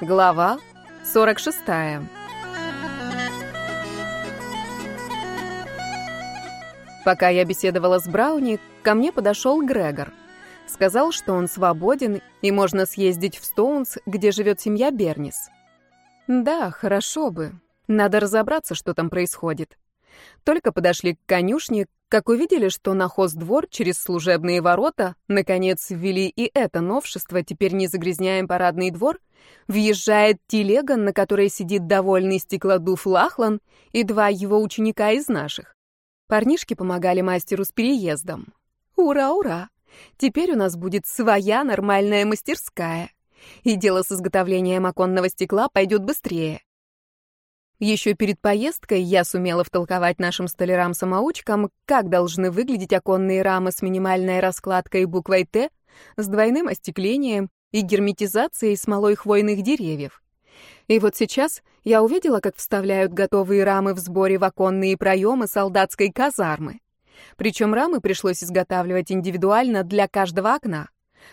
Глава 46. Пока я беседовала с Брауни, ко мне подошел Грегор. Сказал, что он свободен и можно съездить в Стоунс, где живет семья Бернис. Да, хорошо бы. Надо разобраться, что там происходит. Только подошли к конюшне, как увидели, что на хоздвор через служебные ворота наконец ввели и это новшество, теперь не загрязняем парадный двор, въезжает телега, на которой сидит довольный стеклодув Лахлан и два его ученика из наших. Парнишки помогали мастеру с переездом. Ура, ура! Теперь у нас будет своя нормальная мастерская. И дело с изготовлением оконного стекла пойдет быстрее. Еще перед поездкой я сумела втолковать нашим столярам-самоучкам, как должны выглядеть оконные рамы с минимальной раскладкой буквой «Т», с двойным остеклением и герметизацией смолой хвойных деревьев. И вот сейчас я увидела, как вставляют готовые рамы в сборе в оконные проемы солдатской казармы. Причем рамы пришлось изготавливать индивидуально для каждого окна,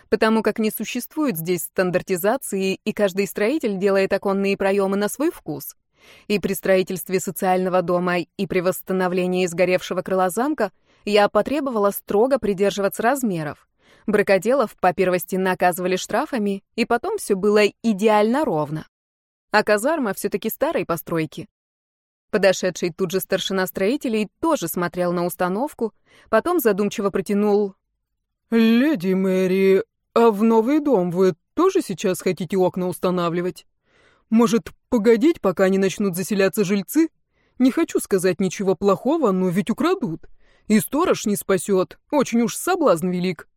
потому как не существует здесь стандартизации, и каждый строитель делает оконные проемы на свой вкус. И при строительстве социального дома, и при восстановлении сгоревшего крыла замка я потребовала строго придерживаться размеров. Бракоделов по первости наказывали штрафами, и потом все было идеально ровно. А казарма все-таки старой постройки. Подошедший тут же старшина строителей тоже смотрел на установку, потом задумчиво протянул «Леди Мэри, а в новый дом вы тоже сейчас хотите окна устанавливать?» Может, погодить, пока не начнут заселяться жильцы? Не хочу сказать ничего плохого, но ведь украдут. И сторож не спасет. Очень уж соблазн велик.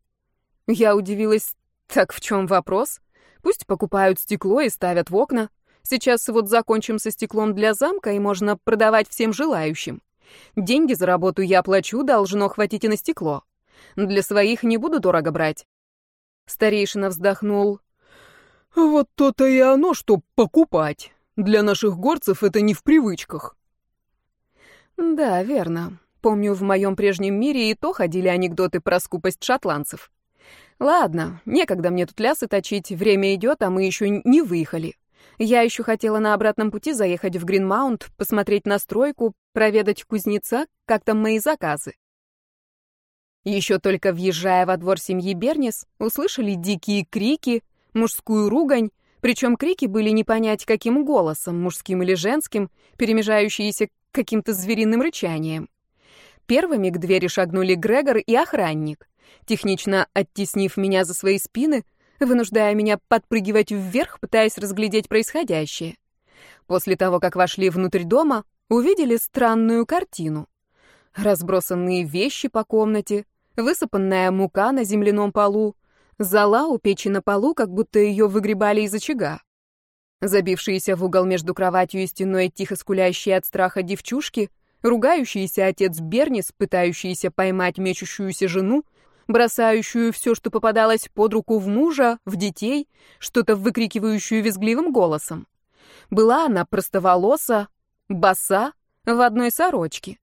Я удивилась. Так в чем вопрос? Пусть покупают стекло и ставят в окна. Сейчас вот закончим со стеклом для замка, и можно продавать всем желающим. Деньги за работу я плачу, должно хватить и на стекло. Для своих не буду дорого брать. Старейшина вздохнул. Вот то-то и оно, что покупать. Для наших горцев это не в привычках. Да, верно. Помню, в моем прежнем мире и то ходили анекдоты про скупость шотландцев. Ладно, некогда мне тут лясы точить, время идет, а мы еще не выехали. Я еще хотела на обратном пути заехать в Гринмаунт, посмотреть на стройку, проведать кузнеца, как там мои заказы. Еще только въезжая во двор семьи Бернис, услышали дикие крики, мужскую ругань, причем крики были не понять каким голосом, мужским или женским, перемежающиеся каким-то звериным рычанием. Первыми к двери шагнули Грегор и охранник, технично оттеснив меня за свои спины, вынуждая меня подпрыгивать вверх, пытаясь разглядеть происходящее. После того, как вошли внутрь дома, увидели странную картину. Разбросанные вещи по комнате, высыпанная мука на земляном полу, Зала у печи на полу, как будто ее выгребали из очага. Забившиеся в угол между кроватью и стеной тихо скулящие от страха девчушки, ругающийся отец Бернис, пытающийся поймать мечущуюся жену, бросающую все, что попадалось под руку в мужа, в детей, что-то выкрикивающую визгливым голосом. Была она простоволоса, боса, в одной сорочке.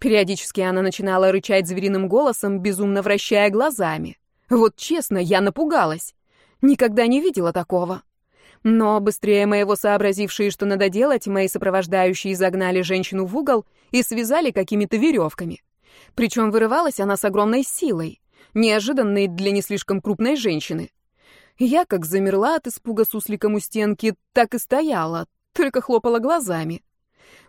Периодически она начинала рычать звериным голосом, безумно вращая глазами. Вот честно, я напугалась. Никогда не видела такого. Но быстрее моего сообразившие, что надо делать, мои сопровождающие загнали женщину в угол и связали какими-то веревками. Причем вырывалась она с огромной силой, неожиданной для не слишком крупной женщины. Я как замерла от испуга сусликом у стенки, так и стояла, только хлопала глазами.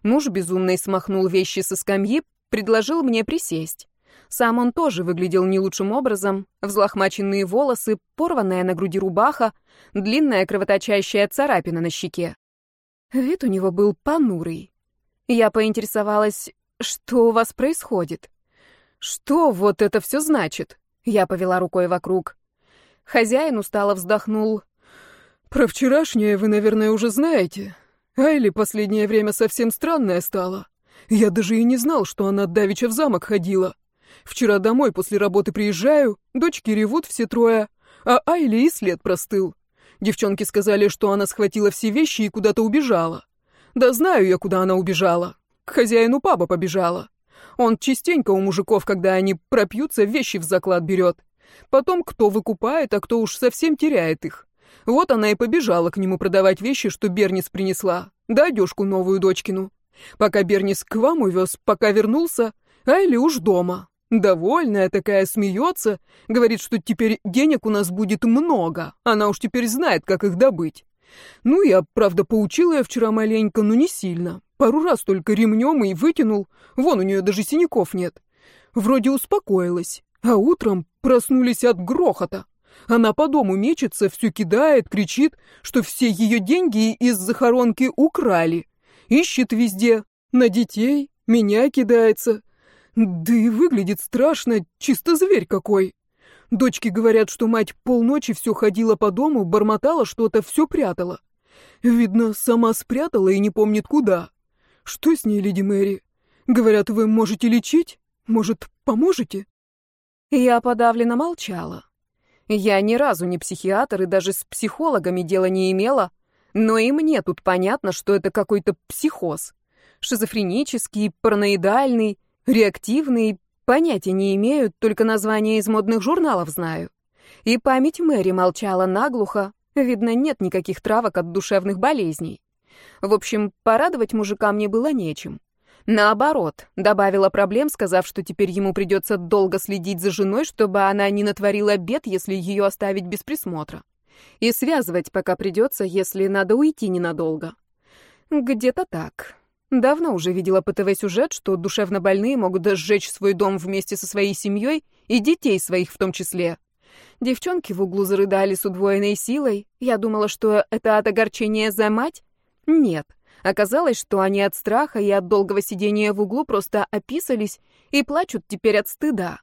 Муж безумный смахнул вещи со скамьи, предложил мне присесть. Сам он тоже выглядел не лучшим образом. Взлохмаченные волосы, порванная на груди рубаха, длинная кровоточащая царапина на щеке. Вид у него был понурый. Я поинтересовалась, что у вас происходит? Что вот это все значит? Я повела рукой вокруг. Хозяин устало вздохнул. Про вчерашнее вы, наверное, уже знаете. Айли последнее время совсем странная стала. Я даже и не знал, что она давеча в замок ходила. Вчера домой после работы приезжаю, дочки ревут все трое, а Айли и след простыл. Девчонки сказали, что она схватила все вещи и куда-то убежала. Да знаю я, куда она убежала. К хозяину паба побежала. Он частенько у мужиков, когда они пропьются, вещи в заклад берет. Потом кто выкупает, а кто уж совсем теряет их. Вот она и побежала к нему продавать вещи, что Бернис принесла, да одежку новую дочкину. Пока Бернис к вам увез, пока вернулся, Айли уж дома. Довольная такая, смеется, говорит, что теперь денег у нас будет много, она уж теперь знает, как их добыть. Ну, я, правда, поучила ее вчера маленько, но не сильно. Пару раз только ремнем и вытянул, вон у нее даже синяков нет. Вроде успокоилась, а утром проснулись от грохота. Она по дому мечется, все кидает, кричит, что все ее деньги из захоронки украли. Ищет везде, на детей, меня кидается. Да и выглядит страшно, чисто зверь какой. Дочки говорят, что мать полночи все ходила по дому, бормотала что-то, все прятала. Видно, сама спрятала и не помнит куда. Что с ней, леди Мэри? Говорят, вы можете лечить? Может, поможете? Я подавленно молчала. Я ни разу не психиатр и даже с психологами дела не имела, но и мне тут понятно, что это какой-то психоз. Шизофренический, параноидальный, реактивный, понятия не имею, только названия из модных журналов знаю. И память Мэри молчала наглухо, видно, нет никаких травок от душевных болезней. В общем, порадовать мужика мне было нечем. Наоборот, добавила проблем, сказав, что теперь ему придется долго следить за женой, чтобы она не натворила бед, если ее оставить без присмотра. И связывать пока придется, если надо уйти ненадолго. Где-то так. Давно уже видела по ТВ сюжет, что душевно больные могут сжечь свой дом вместе со своей семьей и детей своих в том числе. Девчонки в углу зарыдали с удвоенной силой. Я думала, что это от огорчения за мать. Нет. Оказалось, что они от страха и от долгого сидения в углу просто описались и плачут теперь от стыда.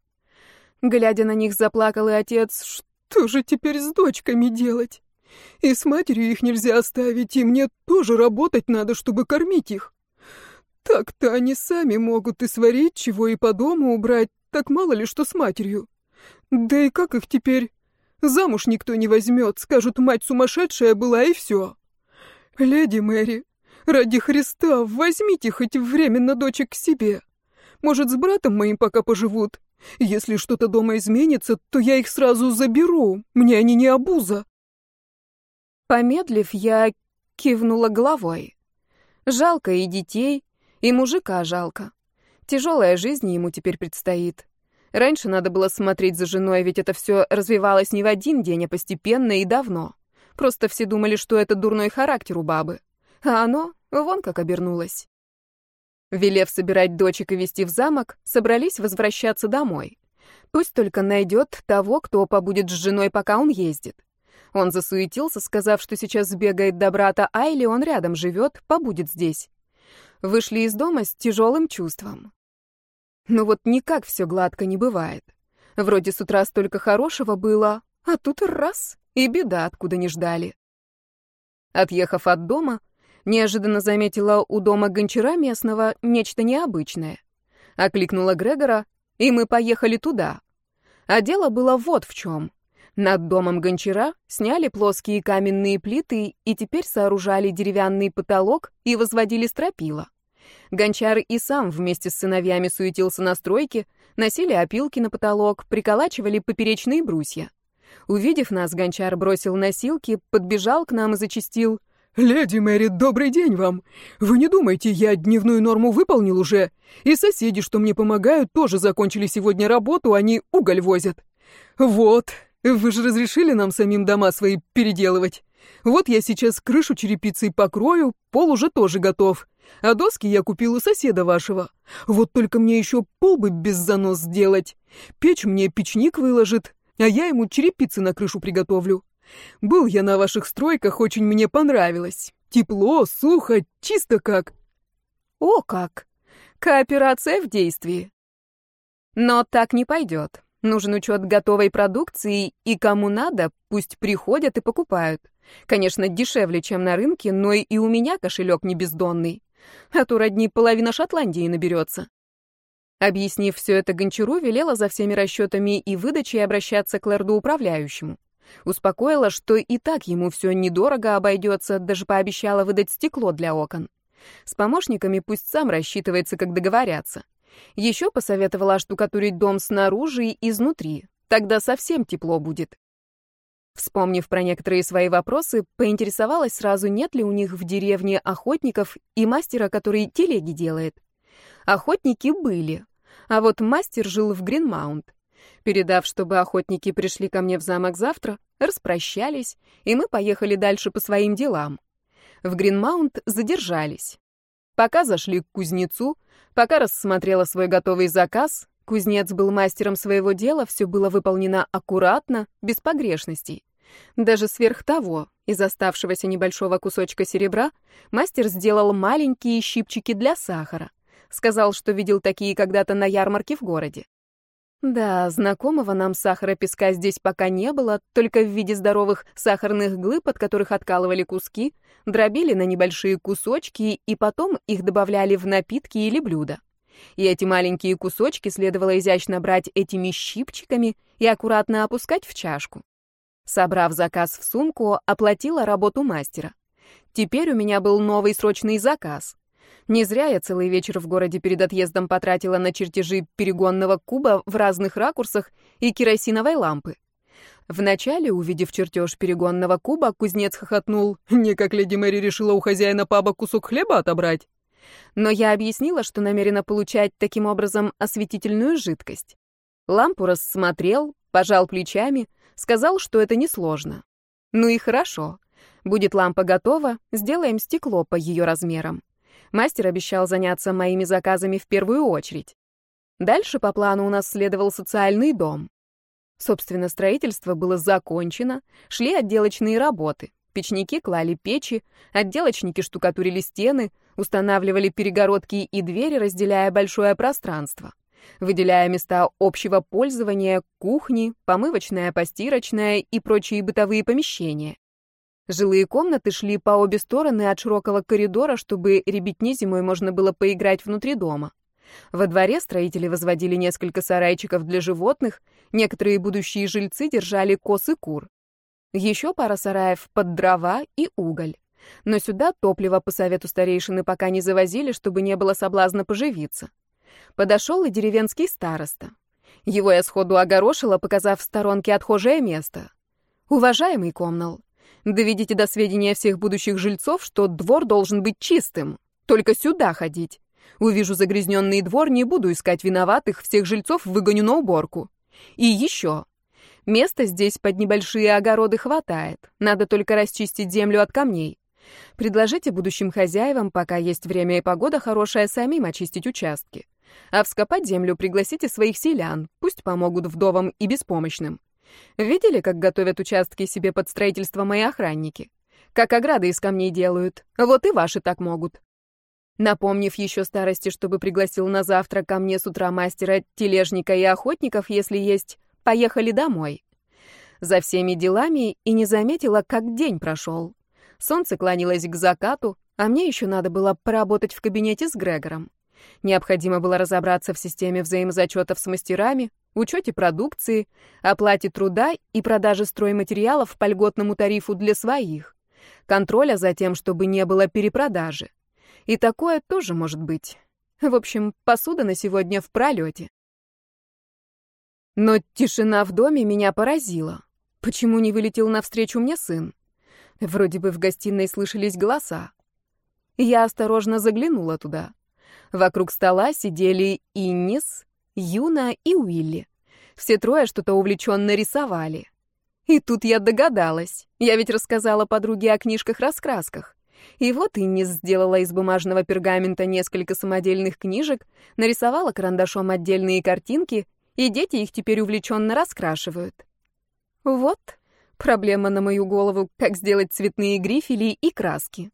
Глядя на них, заплакал и отец. «Что же теперь с дочками делать? И с матерью их нельзя оставить, и мне тоже работать надо, чтобы кормить их. Так-то они сами могут и сварить чего, и по дому убрать, так мало ли что с матерью. Да и как их теперь? Замуж никто не возьмет, скажут, мать сумасшедшая была, и все. Леди Мэри, Ради Христа, возьмите хоть временно дочек к себе. Может, с братом моим пока поживут. Если что-то дома изменится, то я их сразу заберу. Мне они не обуза. Помедлив, я кивнула головой. Жалко и детей, и мужика жалко. Тяжелая жизнь ему теперь предстоит. Раньше надо было смотреть за женой, ведь это все развивалось не в один день, а постепенно и давно. Просто все думали, что это дурной характер у бабы. А оно вон как обернулось. Велев собирать дочек и вести в замок, собрались возвращаться домой. Пусть только найдет того, кто побудет с женой, пока он ездит. Он засуетился, сказав, что сейчас сбегает до брата Айли, он рядом живет, побудет здесь. Вышли из дома с тяжелым чувством. Но вот никак все гладко не бывает. Вроде с утра столько хорошего было, а тут раз, и беда, откуда не ждали. Отъехав от дома, Неожиданно заметила у дома гончара местного нечто необычное. Окликнула Грегора, и мы поехали туда. А дело было вот в чем. Над домом гончара сняли плоские каменные плиты и теперь сооружали деревянный потолок и возводили стропила. Гончар и сам вместе с сыновьями суетился на стройке, носили опилки на потолок, приколачивали поперечные брусья. Увидев нас, гончар бросил носилки, подбежал к нам и зачастил — «Леди Мэри, добрый день вам! Вы не думайте, я дневную норму выполнил уже, и соседи, что мне помогают, тоже закончили сегодня работу, они уголь возят. Вот, вы же разрешили нам самим дома свои переделывать. Вот я сейчас крышу черепицей покрою, пол уже тоже готов, а доски я купил у соседа вашего. Вот только мне еще пол бы без занос сделать. Печь мне печник выложит, а я ему черепицы на крышу приготовлю». Был я на ваших стройках, очень мне понравилось. Тепло, сухо, чисто как. О, как! Кооперация в действии. Но так не пойдет. Нужен учет готовой продукции, и кому надо, пусть приходят и покупают. Конечно, дешевле, чем на рынке, но и у меня кошелек не бездонный. А то родни половина Шотландии наберется. Объяснив все это Гончару, велела за всеми расчетами и выдачей обращаться к лорду-управляющему. Успокоила, что и так ему все недорого обойдется, даже пообещала выдать стекло для окон. С помощниками пусть сам рассчитывается, как договорятся. Еще посоветовала штукатурить дом снаружи и изнутри, тогда совсем тепло будет. Вспомнив про некоторые свои вопросы, поинтересовалась сразу, нет ли у них в деревне охотников и мастера, который телеги делает. Охотники были, а вот мастер жил в Гринмаунт. Передав, чтобы охотники пришли ко мне в замок завтра, распрощались, и мы поехали дальше по своим делам. В Гринмаунт задержались. Пока зашли к кузнецу, пока рассмотрела свой готовый заказ, кузнец был мастером своего дела, все было выполнено аккуратно, без погрешностей. Даже сверх того, из оставшегося небольшого кусочка серебра, мастер сделал маленькие щипчики для сахара. Сказал, что видел такие когда-то на ярмарке в городе. Да, знакомого нам сахара песка здесь пока не было, только в виде здоровых сахарных глыб, от которых откалывали куски, дробили на небольшие кусочки и потом их добавляли в напитки или блюда. И эти маленькие кусочки следовало изящно брать этими щипчиками и аккуратно опускать в чашку. Собрав заказ в сумку, оплатила работу мастера. Теперь у меня был новый срочный заказ. Не зря я целый вечер в городе перед отъездом потратила на чертежи перегонного куба в разных ракурсах и керосиновой лампы. Вначале, увидев чертеж перегонного куба, кузнец хохотнул. «Не как леди Мэри решила у хозяина паба кусок хлеба отобрать». Но я объяснила, что намерена получать таким образом осветительную жидкость. Лампу рассмотрел, пожал плечами, сказал, что это несложно. Ну и хорошо. Будет лампа готова, сделаем стекло по ее размерам. Мастер обещал заняться моими заказами в первую очередь. Дальше по плану у нас следовал социальный дом. Собственно, строительство было закончено, шли отделочные работы. Печники клали печи, отделочники штукатурили стены, устанавливали перегородки и двери, разделяя большое пространство, выделяя места общего пользования, кухни, помывочная, постирочная и прочие бытовые помещения. Жилые комнаты шли по обе стороны от широкого коридора, чтобы ребятни зимой можно было поиграть внутри дома. Во дворе строители возводили несколько сарайчиков для животных, некоторые будущие жильцы держали коз и кур. Еще пара сараев под дрова и уголь. Но сюда топливо по совету старейшины пока не завозили, чтобы не было соблазна поживиться. Подошел и деревенский староста. Его я сходу огорошила, показав в сторонке отхожее место. «Уважаемый комнал, Доведите до сведения всех будущих жильцов, что двор должен быть чистым. Только сюда ходить. Увижу загрязненный двор, не буду искать виноватых, всех жильцов выгоню на уборку. И еще. Места здесь под небольшие огороды хватает. Надо только расчистить землю от камней. Предложите будущим хозяевам, пока есть время и погода хорошая, самим очистить участки. А вскопать землю пригласите своих селян, пусть помогут вдовам и беспомощным. Видели, как готовят участки себе под строительство мои охранники? Как ограды из камней делают. Вот и ваши так могут. Напомнив еще старости, чтобы пригласил на завтра ко мне с утра мастера, тележника и охотников, если есть, поехали домой. За всеми делами и не заметила, как день прошел. Солнце клонилось к закату, а мне еще надо было поработать в кабинете с Грегором. Необходимо было разобраться в системе взаимозачетов с мастерами, учете продукции, оплате труда и продаже стройматериалов по льготному тарифу для своих, контроля за тем, чтобы не было перепродажи. И такое тоже может быть. В общем, посуда на сегодня в пролете. Но тишина в доме меня поразила. Почему не вылетел навстречу мне сын? Вроде бы в гостиной слышались голоса. Я осторожно заглянула туда. Вокруг стола сидели Иннис, Юна и Уилли. Все трое что-то увлеченно рисовали. И тут я догадалась. Я ведь рассказала подруге о книжках-раскрасках. И вот Иннис сделала из бумажного пергамента несколько самодельных книжек, нарисовала карандашом отдельные картинки, и дети их теперь увлеченно раскрашивают. Вот проблема на мою голову, как сделать цветные грифели и краски.